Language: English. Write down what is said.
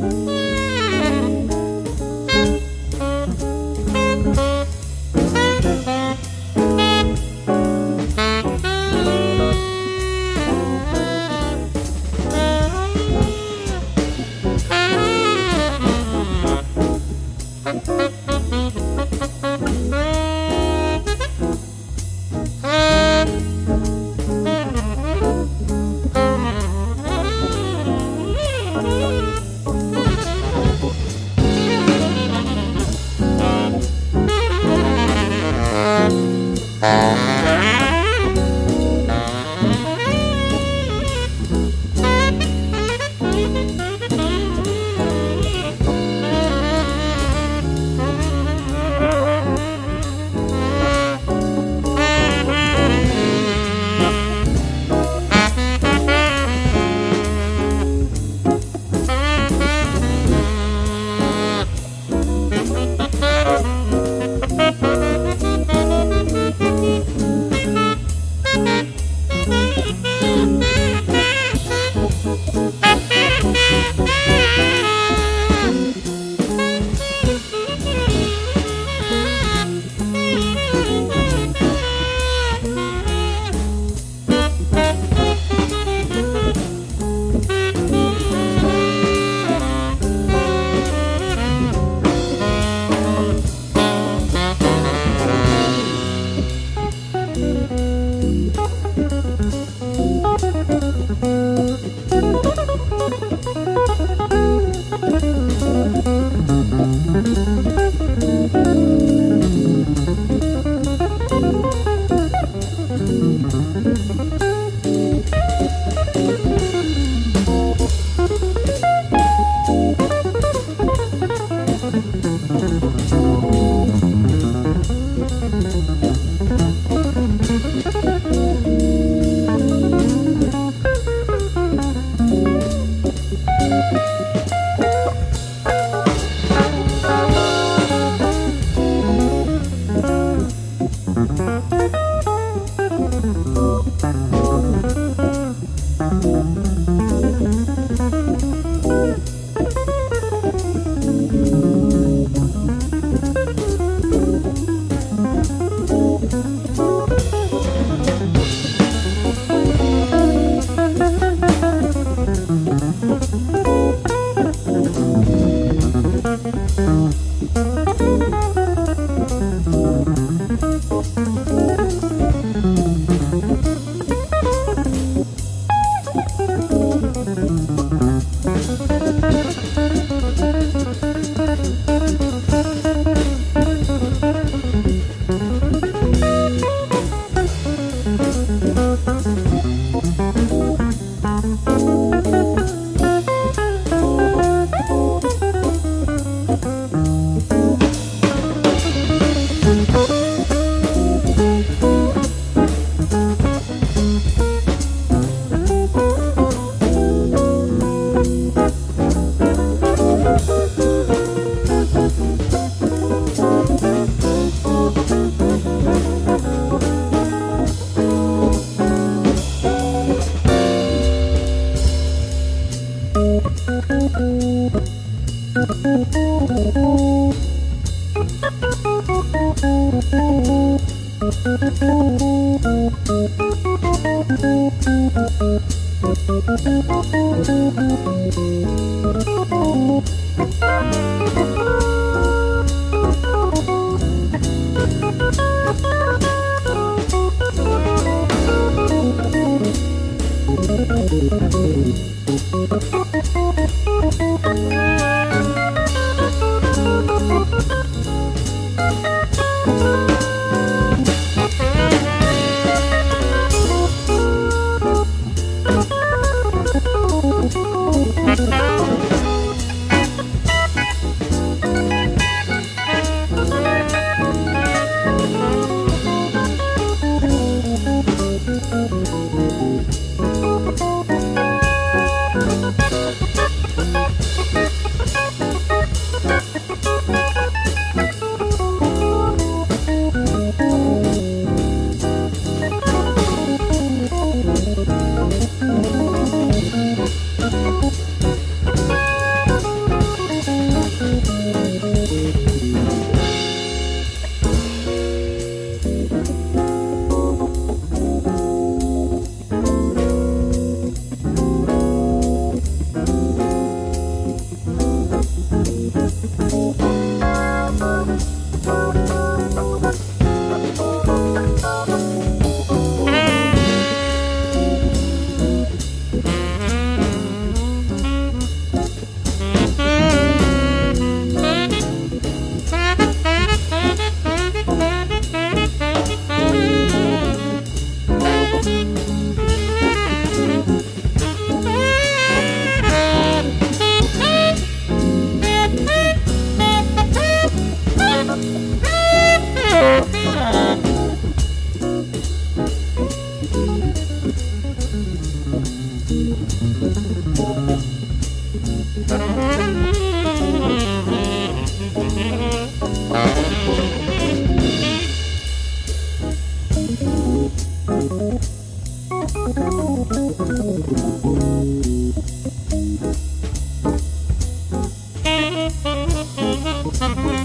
oh うん。Thank Thank you. Thank you.